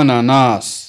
Ananas